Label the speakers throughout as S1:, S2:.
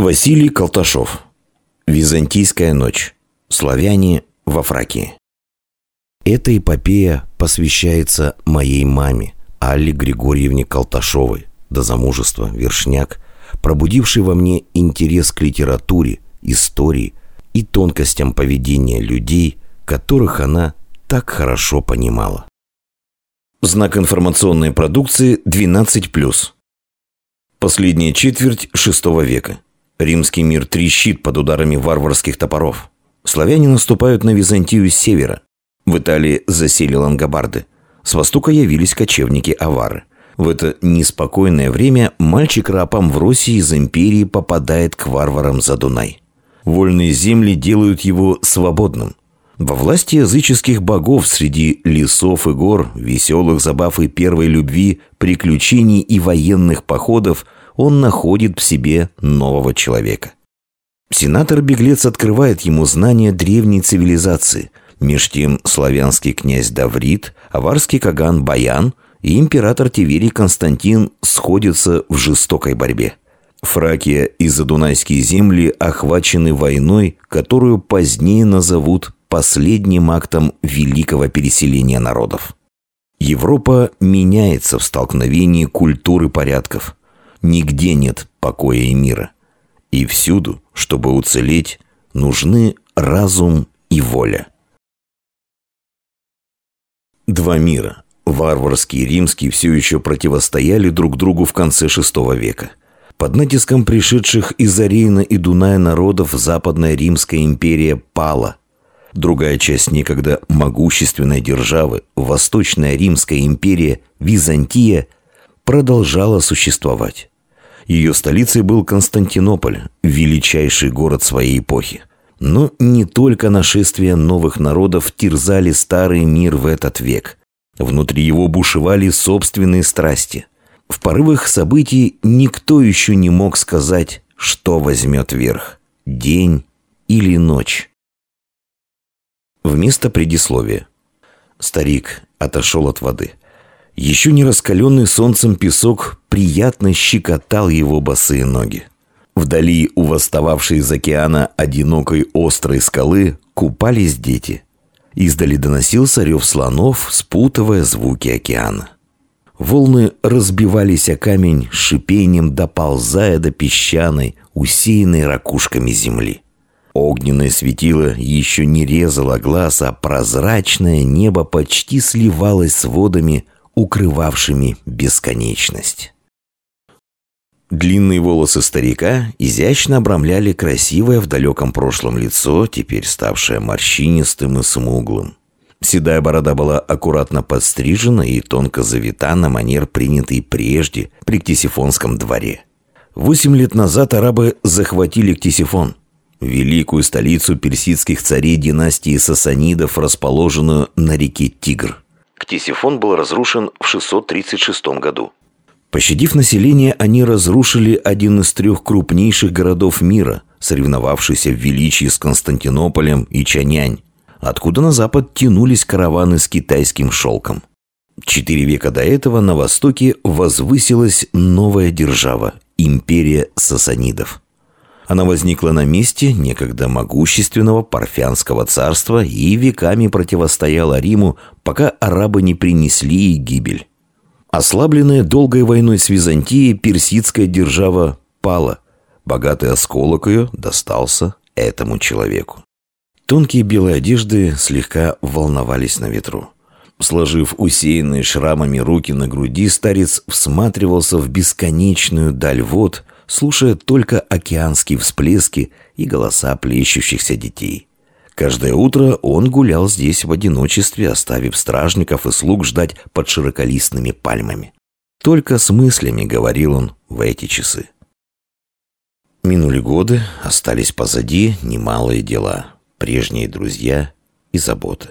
S1: Василий Колташов. Византийская ночь. Славяне во Фракии. Эта эпопея посвящается моей маме, Алле Григорьевне Колташовой, до замужества, вершняк, пробудившей во мне интерес к литературе, истории и тонкостям поведения людей, которых она так хорошо понимала. Знак информационной продукции 12+. Последняя четверть VI века. Римский мир трещит под ударами варварских топоров. Славяне наступают на Византию с севера. В Италии засели лангобарды. С востока явились кочевники-авары. В это неспокойное время мальчик рапом в Руси из империи попадает к варварам за Дунай. Вольные земли делают его свободным. Во власти языческих богов среди лесов и гор, веселых забав и первой любви, приключений и военных походов он находит в себе нового человека. Сенатор-беглец открывает ему знания древней цивилизации. Меж тем славянский князь Даврит, аварский каган Баян и император Тиверий Константин сходятся в жестокой борьбе. Фракия и Задунайские земли охвачены войной, которую позднее назовут последним актом великого переселения народов. Европа меняется в столкновении культуры порядков. Нигде нет покоя и мира. И всюду, чтобы уцелеть, нужны разум и воля. Два мира, варварский и римский, все еще противостояли друг другу в конце VI века. Под натиском пришедших из Арейна и Дуная народов Западная Римская империя пала, Другая часть некогда могущественной державы, Восточная Римская империя, Византия, продолжала существовать. Ее столицей был Константинополь, величайший город своей эпохи. Но не только нашествия новых народов терзали старый мир в этот век. Внутри его бушевали собственные страсти. В порывах событий никто еще не мог сказать, что возьмет верх – день или ночь. Вместо предисловия. Старик отошел от воды. Еще не раскаленный солнцем песок приятно щекотал его босые ноги. Вдали у восстававшей из океана одинокой острой скалы купались дети. Издали доносился рев слонов, спутывая звуки океана. Волны разбивались о камень шипением, доползая до песчаной, усеянной ракушками земли. Огненное светило еще не резало глаз, а прозрачное небо почти сливалось с водами, укрывавшими бесконечность. Длинные волосы старика изящно обрамляли красивое в далеком прошлом лицо, теперь ставшее морщинистым и смуглым. Седая борода была аккуратно подстрижена и тонко завита на манер, принятый прежде при Ктисифонском дворе. Восемь лет назад арабы захватили Ктисифон великую столицу персидских царей династии Сасанидов, расположенную на реке Тигр. Ктисифон был разрушен в 636 году. Пощадив население, они разрушили один из трех крупнейших городов мира, соревновавшийся в величии с Константинополем и Чанянь, откуда на запад тянулись караваны с китайским шелком. Четыре века до этого на востоке возвысилась новая держава – империя сасанидов. Она возникла на месте некогда могущественного парфянского царства и веками противостояла Риму, пока арабы не принесли ей гибель. Ослабленная долгой войной с Византией, персидская держава пала. Богатый осколок ее достался этому человеку. Тонкие белые одежды слегка волновались на ветру. Сложив усеянные шрамами руки на груди, старец всматривался в бесконечную даль вод, слушая только океанские всплески и голоса плещущихся детей. Каждое утро он гулял здесь в одиночестве, оставив стражников и слуг ждать под широколистными пальмами. Только с мыслями говорил он в эти часы. Минули годы, остались позади немалые дела, прежние друзья и заботы.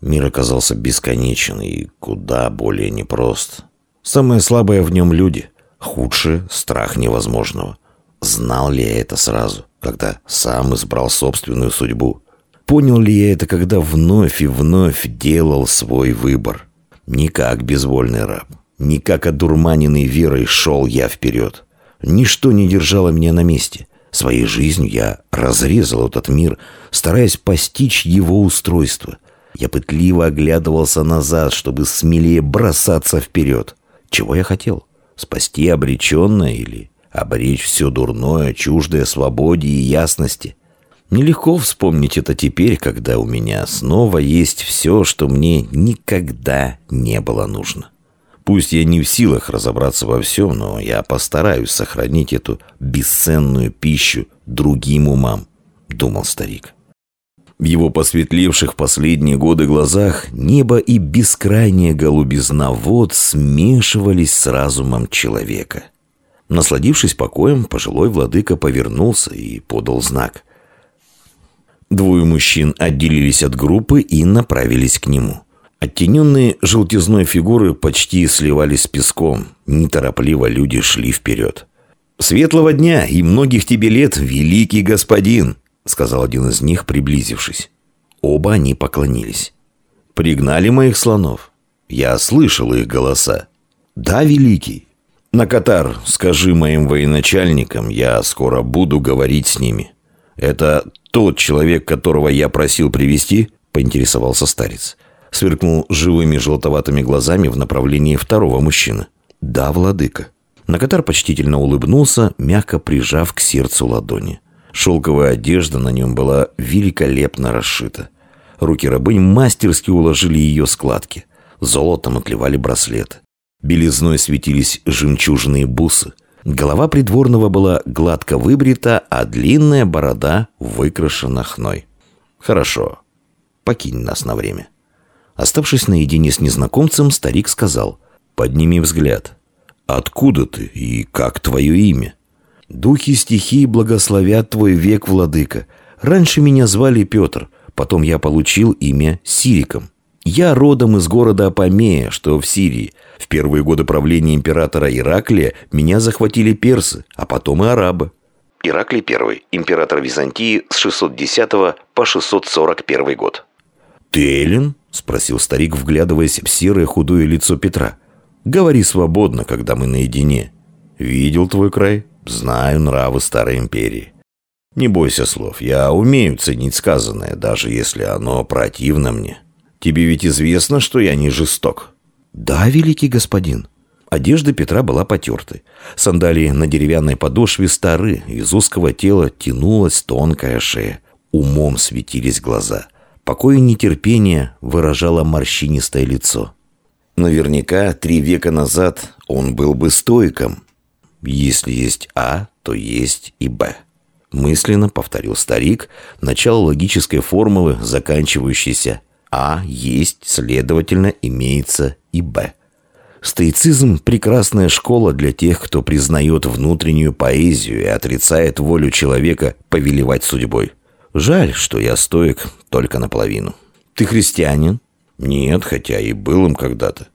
S1: Мир оказался бесконечен и куда более непрост. Самое слабое в нем люди, Худшее – страх невозможного. Знал ли я это сразу, когда сам избрал собственную судьбу? Понял ли я это, когда вновь и вновь делал свой выбор? Не как безвольный раб, не как одурманенный верой шел я вперед. Ничто не держало меня на месте. Своей жизнью я разрезал этот мир, стараясь постичь его устройство. Я пытливо оглядывался назад, чтобы смелее бросаться вперед. Чего я хотел? Спасти обреченное или обречь все дурное, чуждое свободе и ясности? Нелегко вспомнить это теперь, когда у меня снова есть все, что мне никогда не было нужно. Пусть я не в силах разобраться во всем, но я постараюсь сохранить эту бесценную пищу другим умам, думал старик. В его посветлевших последние годы глазах небо и бескрайняя голубизна вод смешивались с разумом человека. Насладившись покоем, пожилой владыка повернулся и подал знак – Двое мужчин отделились от группы и направились к нему. Оттененные желтизной фигуры почти сливались с песком. Неторопливо люди шли вперед. «Светлого дня и многих тебе лет, великий господин!» Сказал один из них, приблизившись. Оба они поклонились. «Пригнали моих слонов. Я слышал их голоса. Да, великий. На Катар скажи моим военачальникам, я скоро буду говорить с ними. Это тот человек, которого я просил привести?» – поинтересовался старец. Сверкнул живыми желтоватыми глазами в направлении второго мужчины. «Да, владыка». Накатар почтительно улыбнулся, мягко прижав к сердцу ладони. Шелковая одежда на нем была великолепно расшита. Руки рабынь мастерски уложили ее складки. Золотом отливали браслеты. Белизной светились жемчужные бусы. Голова придворного была гладко выбрита, а длинная борода выкрашена хной. «Хорошо. Покинь нас на время». Оставшись наедине с незнакомцем, старик сказал, «Подними взгляд. Откуда ты и как твое имя?» «Духи стихии благословят твой век, владыка. Раньше меня звали Петр, потом я получил имя Сириком. Я родом из города Апамея, что в Сирии. В первые годы правления императора Ираклия меня захватили персы, а потом и арабы. Ираклий I, император Византии с 610 по 641 год. «Ты Эллин?» – спросил старик, вглядываясь в серое худое лицо Петра. «Говори свободно, когда мы наедине. Видел твой край? Знаю нравы старой империи. Не бойся слов, я умею ценить сказанное, даже если оно противно мне». Тебе ведь известно, что я не жесток». «Да, великий господин». Одежда Петра была потертой. Сандалии на деревянной подошве стары, из узкого тела тянулась тонкая шея. Умом светились глаза. Покой и нетерпение выражало морщинистое лицо. Наверняка три века назад он был бы стойком. Если есть А, то есть и Б. Мысленно повторил старик начало логической формулы, заканчивающейся а есть, следовательно, имеется и Б. Стоицизм – прекрасная школа для тех, кто признает внутреннюю поэзию и отрицает волю человека повелевать судьбой. Жаль, что я стоек только наполовину. Ты христианин? Нет, хотя и был им когда-то.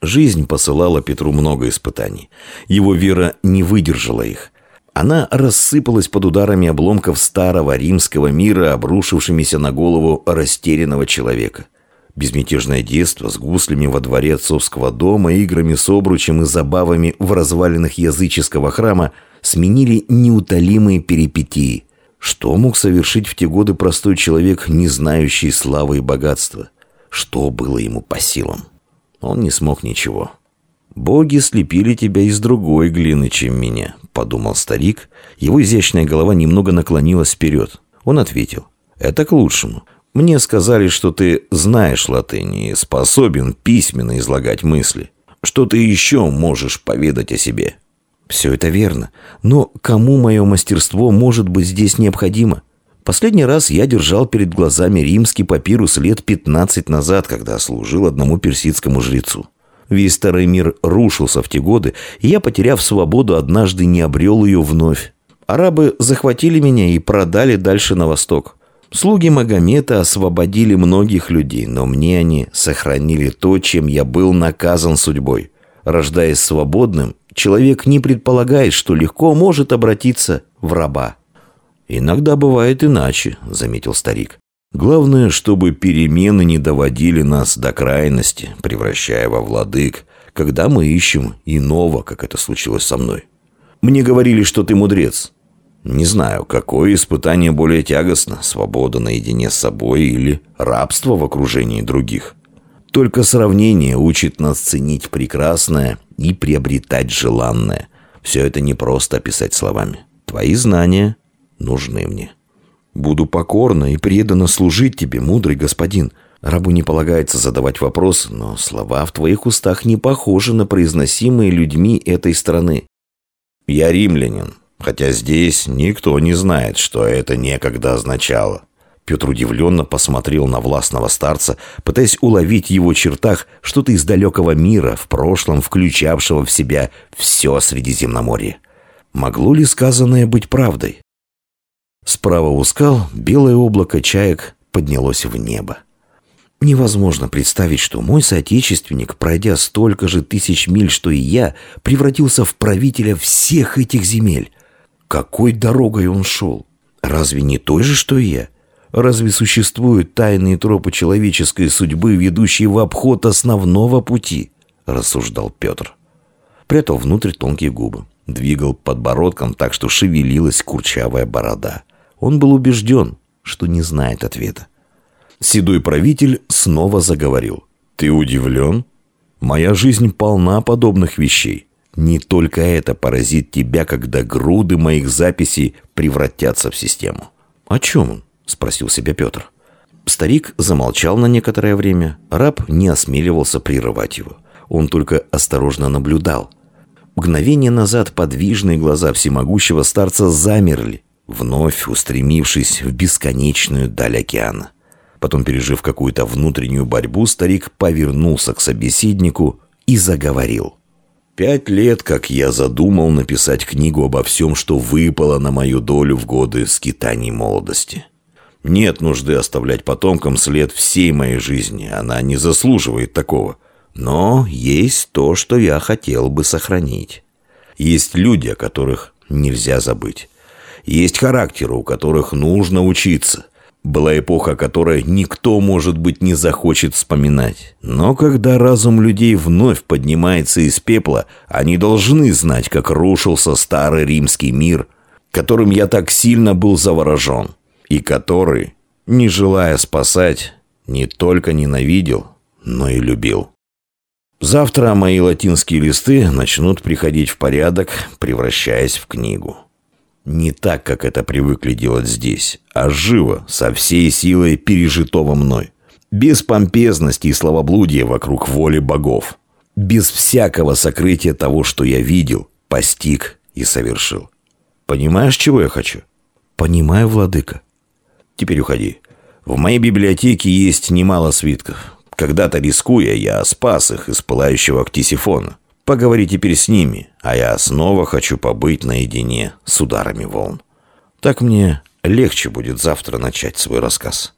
S1: Жизнь посылала Петру много испытаний. Его вера не выдержала их. Она рассыпалась под ударами обломков старого римского мира, обрушившимися на голову растерянного человека. Безмятежное детство с гуслями во дворе отцовского дома, играми с обручем и забавами в развалинах языческого храма сменили неутолимые перипетии. Что мог совершить в те годы простой человек, не знающий славы и богатства? Что было ему по силам? Он не смог ничего. «Боги слепили тебя из другой глины, чем меня», — подумал старик. Его изящная голова немного наклонилась вперед. Он ответил. «Это к лучшему. Мне сказали, что ты знаешь латынь и способен письменно излагать мысли. Что ты еще можешь поведать о себе?» «Все это верно. Но кому мое мастерство может быть здесь необходимо?» Последний раз я держал перед глазами римский папирус лет 15 назад, когда служил одному персидскому жрецу. Весь старый мир рушился в те годы, и я, потеряв свободу, однажды не обрел ее вновь. Арабы захватили меня и продали дальше на восток. Слуги Магомета освободили многих людей, но мне они сохранили то, чем я был наказан судьбой. Рождаясь свободным, человек не предполагает, что легко может обратиться в раба. «Иногда бывает иначе», — заметил старик. Главное, чтобы перемены не доводили нас до крайности, превращая во владык, когда мы ищем иного, как это случилось со мной. Мне говорили, что ты мудрец. Не знаю, какое испытание более тягостно – свобода наедине с собой или рабство в окружении других. Только сравнение учит нас ценить прекрасное и приобретать желанное. Все это не просто описать словами. Твои знания нужны мне. Буду покорно и преданно служить тебе, мудрый господин. Рабу не полагается задавать вопрос, но слова в твоих устах не похожи на произносимые людьми этой страны. Я римлянин, хотя здесь никто не знает, что это некогда означало. Петр удивленно посмотрел на властного старца, пытаясь уловить в его чертах что-то из далекого мира, в прошлом включавшего в себя все Средиземноморье. Могло ли сказанное быть правдой? Справа у скал белое облако чаек поднялось в небо. Невозможно представить, что мой соотечественник, пройдя столько же тысяч миль, что и я, превратился в правителя всех этих земель. Какой дорогой он шел? Разве не той же, что и я? Разве существуют тайные тропы человеческой судьбы, ведущие в обход основного пути? Рассуждал Петр. Прятал внутрь тонкие губы. Двигал подбородком так, что шевелилась курчавая борода. Он был убежден, что не знает ответа. Седой правитель снова заговорил. «Ты удивлен? Моя жизнь полна подобных вещей. Не только это поразит тебя, когда груды моих записей превратятся в систему». «О чем он?» – спросил себя Петр. Старик замолчал на некоторое время. Раб не осмеливался прерывать его. Он только осторожно наблюдал. Мгновение назад подвижные глаза всемогущего старца замерли, вновь устремившись в бесконечную даль океана. Потом, пережив какую-то внутреннюю борьбу, старик повернулся к собеседнику и заговорил. «Пять лет, как я задумал написать книгу обо всем, что выпало на мою долю в годы скитаний молодости. Нет нужды оставлять потомкам след всей моей жизни, она не заслуживает такого. Но есть то, что я хотел бы сохранить. Есть люди, о которых нельзя забыть. Есть характеры, у которых нужно учиться. Была эпоха, которой никто, может быть, не захочет вспоминать. Но когда разум людей вновь поднимается из пепла, они должны знать, как рушился старый римский мир, которым я так сильно был заворожен, и который, не желая спасать, не только ненавидел, но и любил. Завтра мои латинские листы начнут приходить в порядок, превращаясь в книгу. Не так, как это привыкли делать здесь, а живо, со всей силой пережитого мной. Без помпезности и словоблудия вокруг воли богов. Без всякого сокрытия того, что я видел, постиг и совершил. Понимаешь, чего я хочу? Понимаю, владыка. Теперь уходи. В моей библиотеке есть немало свитков. Когда-то рискуя, я спас их из пылающего ктисифона. Поговори теперь с ними, а я снова хочу побыть наедине с ударами волн. Так мне легче будет завтра начать свой рассказ.